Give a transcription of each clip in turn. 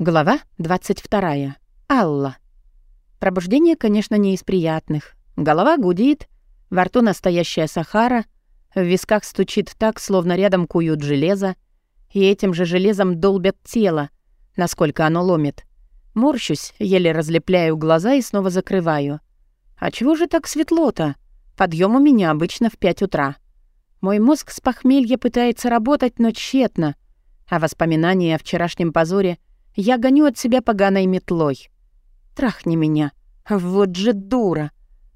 Глава 22. Алла. Пробуждение, конечно, не из приятных. Голова гудит, во рту настоящая сахара, в висках стучит так, словно рядом куют железо, и этим же железом долбят тело, насколько оно ломит. Морщусь, еле разлепляю глаза и снова закрываю. А чего же так светло-то? Подъем у меня обычно в 5 утра. Мой мозг с похмелья пытается работать, но тщетно, а воспоминания о вчерашнем позоре — я гоню от себя поганой метлой. Трахни меня. Вот же дура.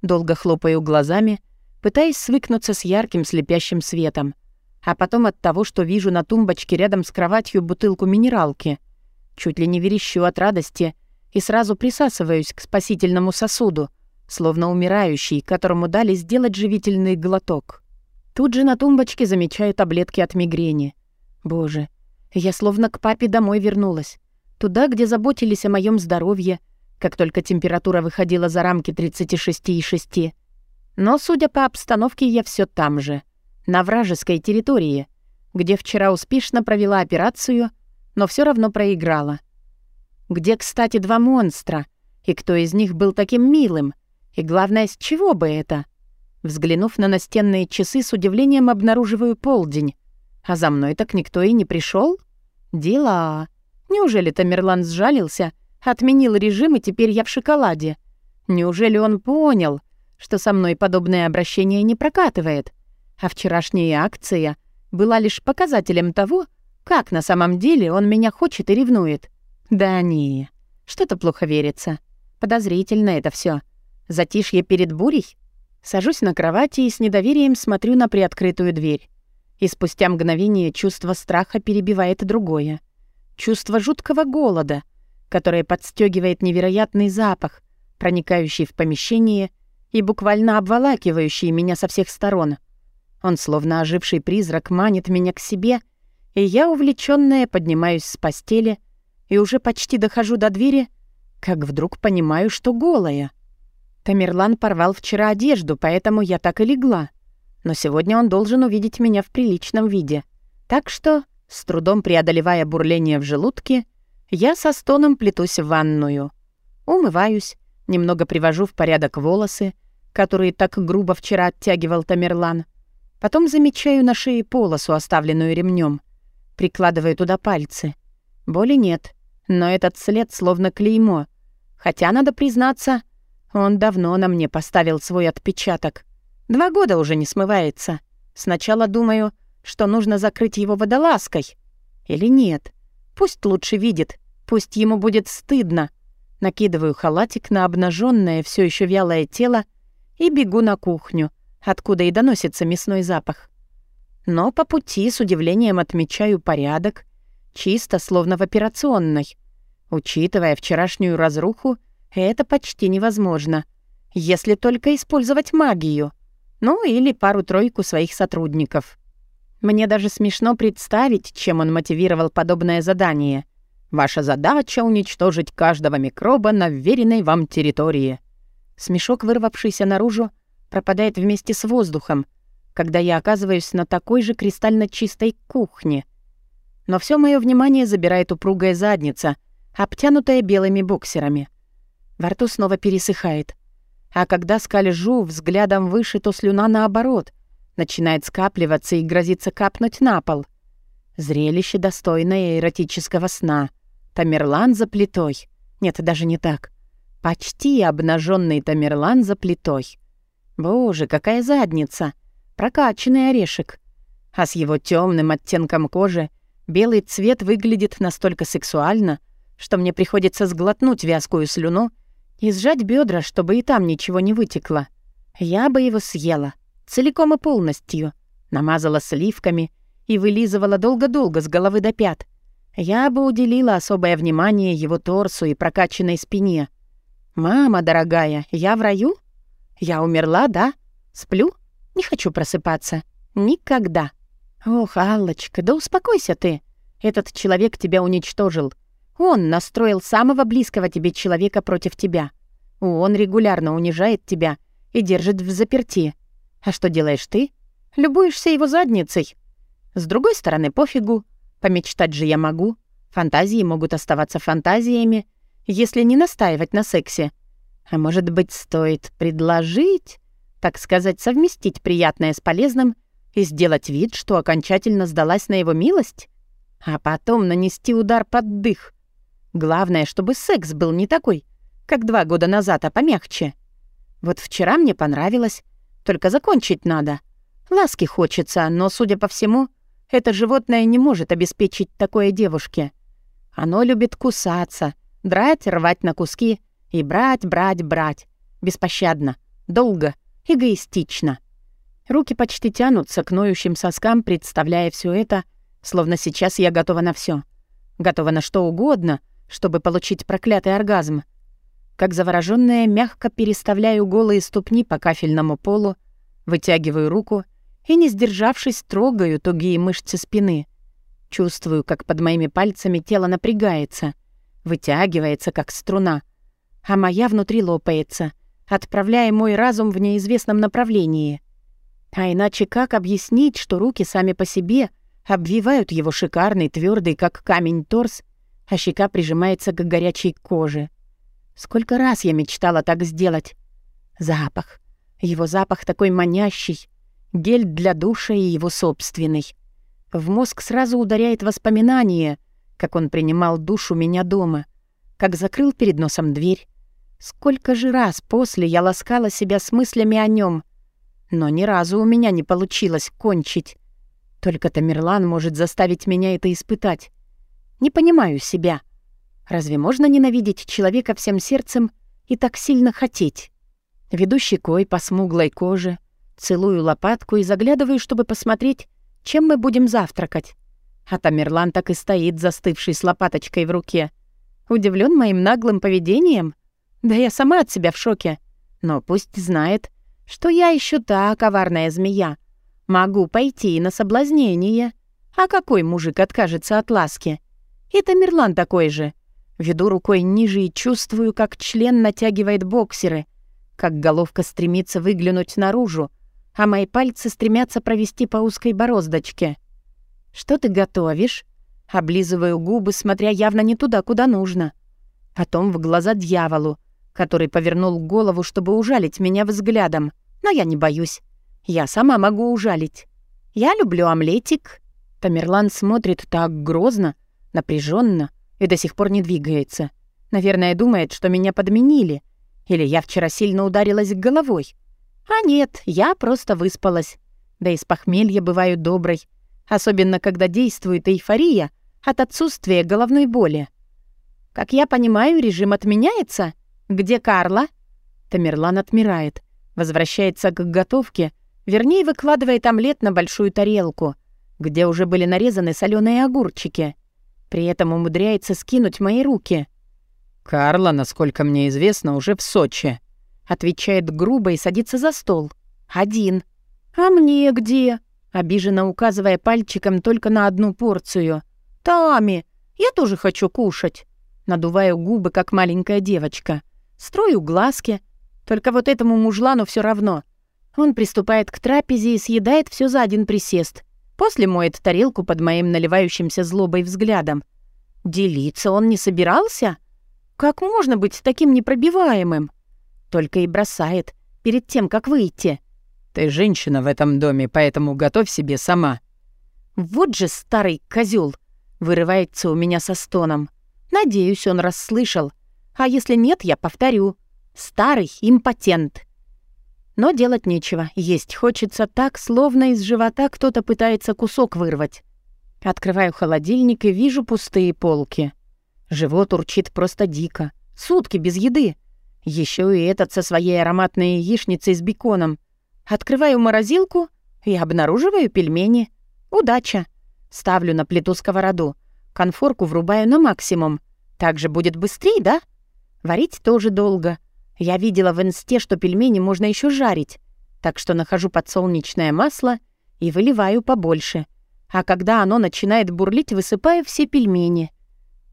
Долго хлопаю глазами, пытаясь свыкнуться с ярким слепящим светом. А потом от того, что вижу на тумбочке рядом с кроватью бутылку минералки. Чуть ли не верещу от радости и сразу присасываюсь к спасительному сосуду, словно умирающий, которому дали сделать живительный глоток. Тут же на тумбочке замечаю таблетки от мигрени. Боже, я словно к папе домой вернулась. Туда, где заботились о моем здоровье, как только температура выходила за рамки 36,6. Но, судя по обстановке, я все там же, на вражеской территории, где вчера успешно провела операцию, но все равно проиграла. Где, кстати, два монстра, и кто из них был таким милым, и главное, с чего бы это? Взглянув на настенные часы, с удивлением обнаруживаю полдень. А за мной так никто и не пришел? Дела. Неужели Тамерлан сжалился, отменил режим, и теперь я в шоколаде? Неужели он понял, что со мной подобное обращение не прокатывает? А вчерашняя акция была лишь показателем того, как на самом деле он меня хочет и ревнует. Да не, что-то плохо верится. Подозрительно это все. Затишье перед бурей? Сажусь на кровати и с недоверием смотрю на приоткрытую дверь. И спустя мгновение чувство страха перебивает другое. Чувство жуткого голода, которое подстегивает невероятный запах, проникающий в помещение и буквально обволакивающий меня со всех сторон. Он, словно оживший призрак, манит меня к себе, и я, увлечённая, поднимаюсь с постели и уже почти дохожу до двери, как вдруг понимаю, что голая. Тамерлан порвал вчера одежду, поэтому я так и легла. Но сегодня он должен увидеть меня в приличном виде. Так что с трудом преодолевая бурление в желудке, я со стоном плетусь в ванную. Умываюсь, немного привожу в порядок волосы, которые так грубо вчера оттягивал Тамерлан. Потом замечаю на шее полосу, оставленную ремнем. Прикладываю туда пальцы. Боли нет, но этот след словно клеймо. Хотя, надо признаться, он давно на мне поставил свой отпечаток. Два года уже не смывается. Сначала думаю — что нужно закрыть его водолазкой. Или нет? Пусть лучше видит, пусть ему будет стыдно. Накидываю халатик на обнаженное, все еще вялое тело и бегу на кухню, откуда и доносится мясной запах. Но по пути с удивлением отмечаю порядок, чисто, словно в операционной. Учитывая вчерашнюю разруху, это почти невозможно, если только использовать магию. Ну или пару-тройку своих сотрудников. Мне даже смешно представить, чем он мотивировал подобное задание. Ваша задача — уничтожить каждого микроба на вверенной вам территории. Смешок, вырвавшийся наружу, пропадает вместе с воздухом, когда я оказываюсь на такой же кристально чистой кухне. Но все мое внимание забирает упругая задница, обтянутая белыми боксерами. Во рту снова пересыхает. А когда скольжу взглядом выше, то слюна наоборот — начинает скапливаться и грозится капнуть на пол. Зрелище, достойное эротического сна. Тамерлан за плитой. Нет, даже не так. Почти обнаженный Тамерлан за плитой. Боже, какая задница! Прокачанный орешек. А с его темным оттенком кожи белый цвет выглядит настолько сексуально, что мне приходится сглотнуть вязкую слюну и сжать бедра, чтобы и там ничего не вытекло. Я бы его съела. Целиком и полностью. Намазала сливками и вылизывала долго-долго с головы до пят. Я бы уделила особое внимание его торсу и прокачанной спине. «Мама дорогая, я в раю? Я умерла, да? Сплю? Не хочу просыпаться. Никогда». «Ох, Аллочка, да успокойся ты. Этот человек тебя уничтожил. Он настроил самого близкого тебе человека против тебя. Он регулярно унижает тебя и держит в заперти. А что делаешь ты? Любуешься его задницей. С другой стороны, пофигу. Помечтать же я могу. Фантазии могут оставаться фантазиями, если не настаивать на сексе. А может быть, стоит предложить, так сказать, совместить приятное с полезным и сделать вид, что окончательно сдалась на его милость? А потом нанести удар под дых. Главное, чтобы секс был не такой, как два года назад, а помягче. Вот вчера мне понравилось, только закончить надо. Ласки хочется, но, судя по всему, это животное не может обеспечить такое девушке. Оно любит кусаться, драть, рвать на куски и брать, брать, брать. Беспощадно, долго, эгоистично. Руки почти тянутся к ноющим соскам, представляя все это, словно сейчас я готова на все, Готова на что угодно, чтобы получить проклятый оргазм. Как заворожённая, мягко переставляю голые ступни по кафельному полу, вытягиваю руку — и, не сдержавшись, трогаю тугие мышцы спины. Чувствую, как под моими пальцами тело напрягается, вытягивается, как струна, а моя внутри лопается, отправляя мой разум в неизвестном направлении. А иначе как объяснить, что руки сами по себе обвивают его шикарный, твердый, как камень торс, а щека прижимается к горячей коже? Сколько раз я мечтала так сделать. Запах. Его запах такой манящий, Гель для душа и его собственный. В мозг сразу ударяет воспоминание, как он принимал душ у меня дома, как закрыл перед носом дверь. Сколько же раз после я ласкала себя с мыслями о нем, но ни разу у меня не получилось кончить. Только Тамерлан может заставить меня это испытать. Не понимаю себя. Разве можно ненавидеть человека всем сердцем и так сильно хотеть? Веду щекой по смуглой коже, Целую лопатку и заглядываю, чтобы посмотреть, чем мы будем завтракать. А Тамерлан так и стоит, застывший с лопаточкой в руке. Удивлен моим наглым поведением? Да я сама от себя в шоке. Но пусть знает, что я еще та коварная змея. Могу пойти на соблазнение. А какой мужик откажется от ласки? И Тамерлан такой же. Веду рукой ниже и чувствую, как член натягивает боксеры, как головка стремится выглянуть наружу, а мои пальцы стремятся провести по узкой бороздочке. «Что ты готовишь?» Облизываю губы, смотря явно не туда, куда нужно. Потом в глаза дьяволу, который повернул голову, чтобы ужалить меня взглядом. Но я не боюсь. Я сама могу ужалить. Я люблю омлетик. Тамерлан смотрит так грозно, напряженно и до сих пор не двигается. Наверное, думает, что меня подменили. Или я вчера сильно ударилась головой. А нет, я просто выспалась. Да и с похмелья бываю доброй. Особенно, когда действует эйфория от отсутствия головной боли. Как я понимаю, режим отменяется? Где Карла? Тамерлан отмирает. Возвращается к готовке, вернее, выкладывает омлет на большую тарелку, где уже были нарезаны соленые огурчики. При этом умудряется скинуть мои руки. «Карла, насколько мне известно, уже в Сочи», Отвечает грубо и садится за стол. Один. «А мне где?» Обиженно указывая пальчиком только на одну порцию. «Тами, я тоже хочу кушать». Надуваю губы, как маленькая девочка. Строю глазки. Только вот этому мужлану все равно. Он приступает к трапезе и съедает все за один присест. После моет тарелку под моим наливающимся злобой взглядом. Делиться он не собирался? Как можно быть таким непробиваемым? Только и бросает перед тем, как выйти. «Ты женщина в этом доме, поэтому готовь себе сама». «Вот же старый козел! Вырывается у меня со стоном. Надеюсь, он расслышал. А если нет, я повторю. Старый импотент. Но делать нечего. Есть хочется так, словно из живота кто-то пытается кусок вырвать. Открываю холодильник и вижу пустые полки. Живот урчит просто дико. Сутки без еды. Еще и этот со своей ароматной яичницей с беконом. Открываю морозилку и обнаруживаю пельмени. Удача. Ставлю на плиту сковороду. Конфорку врубаю на максимум. Так же будет быстрее, да? Варить тоже долго. Я видела в инсте, что пельмени можно еще жарить. Так что нахожу подсолнечное масло и выливаю побольше. А когда оно начинает бурлить, высыпаю все пельмени.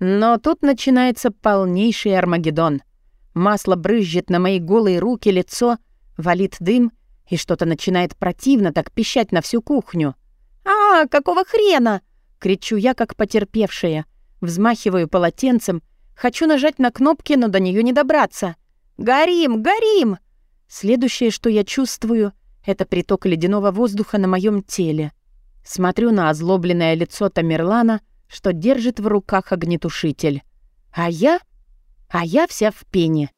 Но тут начинается полнейший Армагеддон — Масло брызжет на мои голые руки, лицо, валит дым, и что-то начинает противно так пищать на всю кухню. «А, какого хрена?» — кричу я, как потерпевшая. Взмахиваю полотенцем, хочу нажать на кнопки, но до нее не добраться. «Горим! Горим!» Следующее, что я чувствую, это приток ледяного воздуха на моем теле. Смотрю на озлобленное лицо Тамерлана, что держит в руках огнетушитель. А я? А я вся в пене.